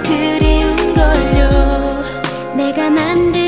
그리운 걸요. 내가 만든